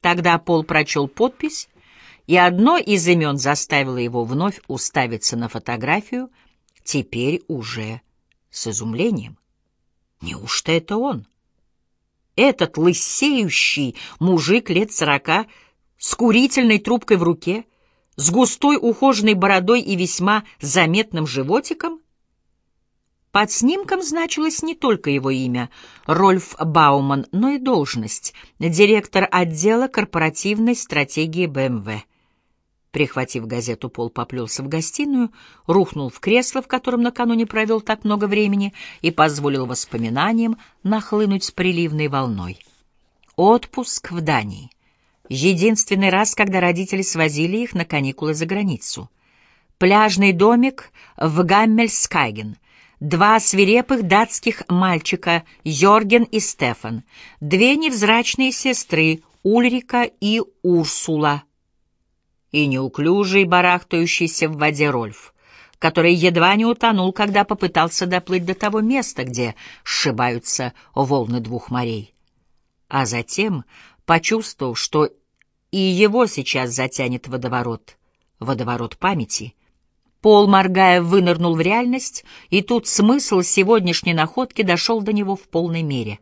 Тогда Пол прочел подпись, и одно из имен заставило его вновь уставиться на фотографию, теперь уже с изумлением. Неужто это он? Этот лысеющий мужик лет сорока с курительной трубкой в руке, с густой ухоженной бородой и весьма заметным животиком? Под снимком значилось не только его имя, Рольф Бауман, но и должность — директор отдела корпоративной стратегии БМВ. Прихватив газету, Пол поплелся в гостиную, рухнул в кресло, в котором накануне провел так много времени, и позволил воспоминаниям нахлынуть с приливной волной. Отпуск в Дании. Единственный раз, когда родители свозили их на каникулы за границу. Пляжный домик в Гаммельскаген. Два свирепых датских мальчика, Йорген и Стефан. Две невзрачные сестры, Ульрика и Урсула и неуклюжий, барахтающийся в воде Рольф, который едва не утонул, когда попытался доплыть до того места, где сшибаются волны двух морей. А затем, почувствовав, что и его сейчас затянет водоворот, водоворот памяти, Пол, моргая, вынырнул в реальность, и тут смысл сегодняшней находки дошел до него в полной мере.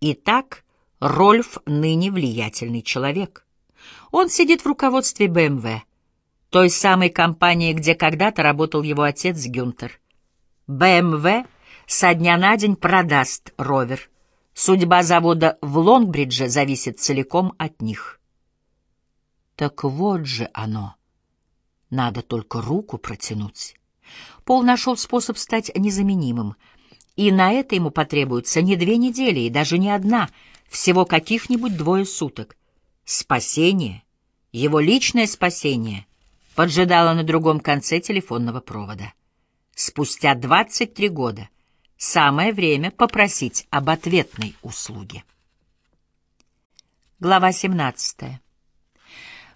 Итак, Рольф ныне влиятельный человек — он сидит в руководстве БМВ, той самой компании, где когда-то работал его отец Гюнтер. БМВ со дня на день продаст ровер. Судьба завода в Лонгбридже зависит целиком от них. Так вот же оно. Надо только руку протянуть. Пол нашел способ стать незаменимым, и на это ему потребуется не две недели и даже не одна, всего каких-нибудь двое суток. Спасение, его личное спасение, поджидало на другом конце телефонного провода. Спустя 23 года самое время попросить об ответной услуге. Глава 17.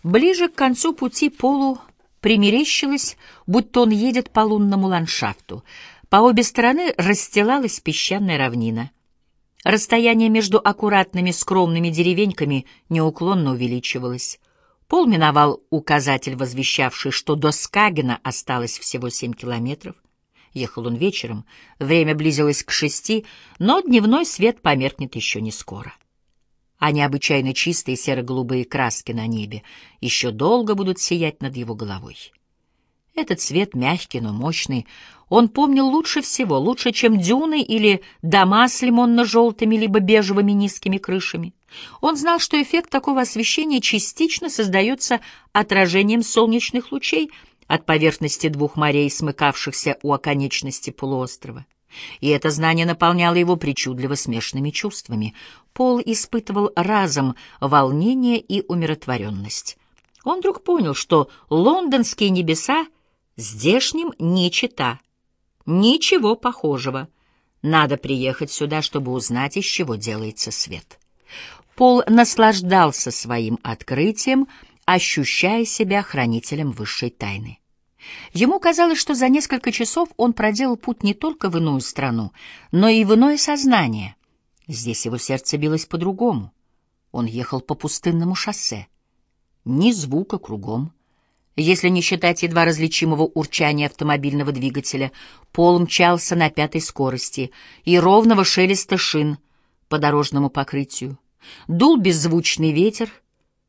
Ближе к концу пути Полу примерещилось, будто он едет по лунному ландшафту. По обе стороны расстилалась песчаная равнина. Расстояние между аккуратными скромными деревеньками неуклонно увеличивалось. Пол миновал указатель, возвещавший, что до Скагена осталось всего семь километров. Ехал он вечером, время близилось к шести, но дневной свет померкнет еще не скоро. А необычайно чистые серо-голубые краски на небе еще долго будут сиять над его головой. Этот свет мягкий, но мощный, он помнил лучше всего, лучше, чем дюны или дома с лимонно-желтыми либо бежевыми низкими крышами. Он знал, что эффект такого освещения частично создается отражением солнечных лучей от поверхности двух морей, смыкавшихся у оконечности полуострова. И это знание наполняло его причудливо смешанными чувствами. Пол испытывал разом волнение и умиротворенность. Он вдруг понял, что лондонские небеса здешним не чита. Ничего похожего. Надо приехать сюда, чтобы узнать, из чего делается свет. Пол наслаждался своим открытием, ощущая себя хранителем высшей тайны. Ему казалось, что за несколько часов он проделал путь не только в иную страну, но и в иное сознание. Здесь его сердце билось по-другому. Он ехал по пустынному шоссе. Ни звука кругом, если не считать едва различимого урчания автомобильного двигателя, пол мчался на пятой скорости и ровного шелеста шин по дорожному покрытию. Дул беззвучный ветер,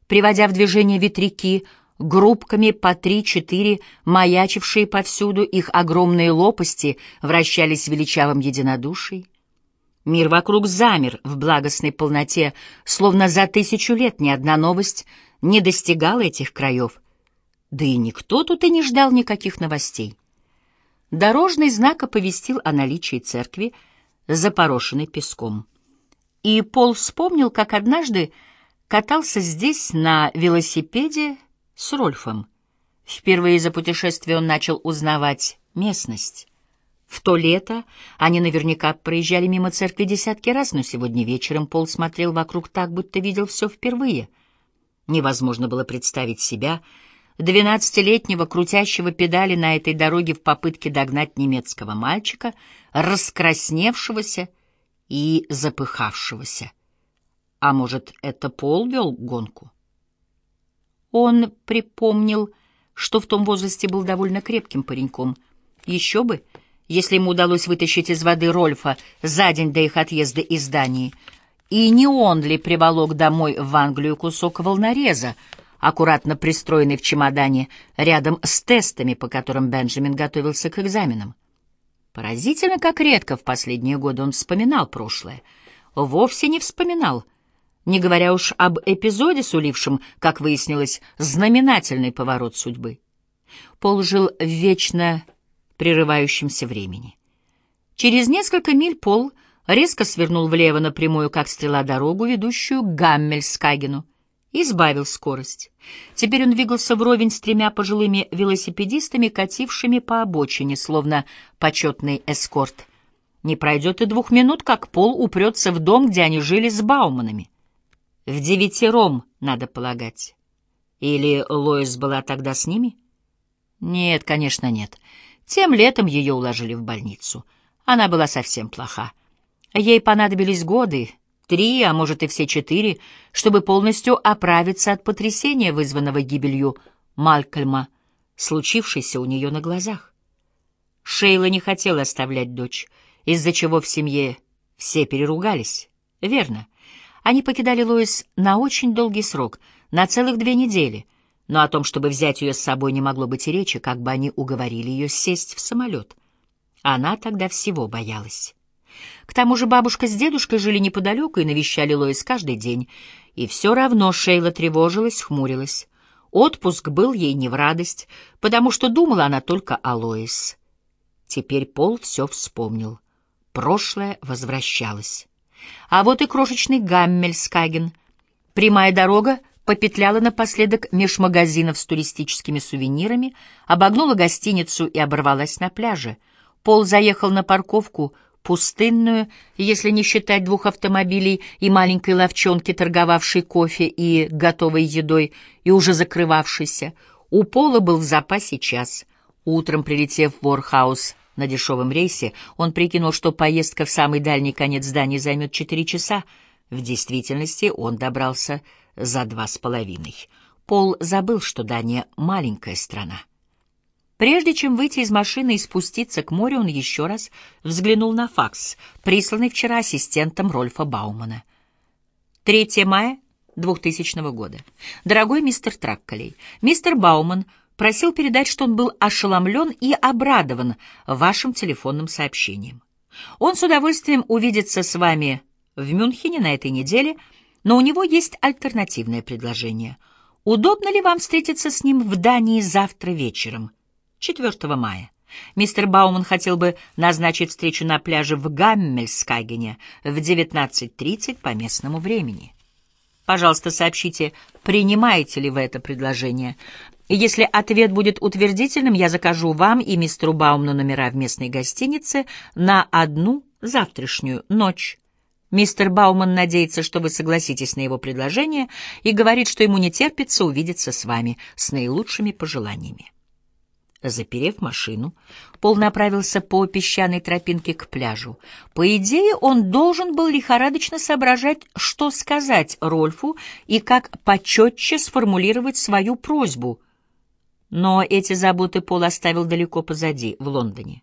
приводя в движение ветряки, группками по три-четыре, маячившие повсюду, их огромные лопасти вращались в величавом единодушии. Мир вокруг замер в благостной полноте, словно за тысячу лет ни одна новость не достигала этих краев — да и никто тут и не ждал никаких новостей. Дорожный знак оповестил о наличии церкви, запорошенной песком. И Пол вспомнил, как однажды катался здесь на велосипеде с Рольфом. Впервые за путешествие он начал узнавать местность. В то лето они наверняка проезжали мимо церкви десятки раз, но сегодня вечером Пол смотрел вокруг так, будто видел все впервые. Невозможно было представить себя — двенадцатилетнего, крутящего педали на этой дороге в попытке догнать немецкого мальчика, раскрасневшегося и запыхавшегося. А может, это Пол вел гонку? Он припомнил, что в том возрасте был довольно крепким пареньком. Еще бы, если ему удалось вытащить из воды Рольфа за день до их отъезда из Дании. И не он ли приволок домой в Англию кусок волнореза, аккуратно пристроенный в чемодане рядом с тестами, по которым Бенджамин готовился к экзаменам? Поразительно, как редко в последние годы он вспоминал прошлое. Вовсе не вспоминал, не говоря уж об эпизоде, сулившем, как выяснилось, знаменательный поворот судьбы. Пол жил в вечно прерывающемся времени. Через несколько миль Пол резко свернул влево на прямую, как стрела, дорогу, ведущую к Гаммельскагену, и сбавил скорость. Теперь он двигался вровень с тремя пожилыми велосипедистами, катившими по обочине, словно почетный эскорт. Не пройдет и двух минут, как Пол упрется в дом, где они жили с Бауманами. В девятером, надо полагать. Или Лоис была тогда с ними? Нет, конечно, нет. Тем летом ее уложили в больницу. Она была совсем плоха. Ей понадобились годы, три, а может и все четыре, чтобы полностью оправиться от потрясения, вызванного гибелью Малькольма, случившейся у нее на глазах. Шейла не хотела оставлять дочь, из-за чего в семье все переругались. Верно. Они покидали Лоис на очень долгий срок, на целых две недели, но о том, чтобы взять ее с собой, не могло быть и речи, как бы они уговорили ее сесть в самолет. Она тогда всего боялась. К тому же бабушка с дедушкой жили неподалеку и навещали Лоис каждый день. И все равно Шейла тревожилась, хмурилась. Отпуск был ей не в радость, потому что думала она только о Лоис. Теперь Пол все вспомнил. Прошлое возвращалось. А вот и крошечный Гаммельскаген. Прямая дорога попетляла напоследок меж магазинов с туристическими сувенирами, обогнула гостиницу и оборвалась на пляже. Пол заехал на парковку — пустынную, если не считать двух автомобилей и маленькой ловчонки, торговавшей кофе и готовой едой, и уже закрывавшейся. У Пола был в запасе час. Утром, прилетев в Ворхаус на дешевом рейсе, он прикинул, что поездка в самый дальний конец здания займет четыре часа. В действительности он добрался за два с половиной. Пол забыл, что Дания — маленькая страна. Прежде чем выйти из машины и спуститься к морю, он еще раз взглянул на факс, присланный вчера ассистентом Рольфа Баумана. 3 мая 2000 года. Дорогой мистер Тракколей, мистер Бауман просил передать, что он был ошеломлен и обрадован вашим телефонным сообщением. Он с удовольствием увидится с вами в Мюнхене на этой неделе, но у него есть альтернативное предложение. Удобно ли вам встретиться с ним в Дании завтра вечером? 4 мая. Мистер Бауман хотел бы назначить встречу на пляже в Гаммельскагене в 19.30 по местному времени. Пожалуйста, сообщите, принимаете ли вы это предложение. Если ответ будет утвердительным, я закажу вам и мистеру Баумну номера в местной гостинице на одну завтрашнюю ночь. Мистер Бауман надеется, что вы согласитесь на его предложение и говорит, что ему не терпится увидеться с вами с наилучшими пожеланиями. Заперев машину, Пол направился по песчаной тропинке к пляжу. По идее, он должен был лихорадочно соображать, что сказать Рольфу и как почетче сформулировать свою просьбу. Но эти заботы Пол оставил далеко позади, в Лондоне.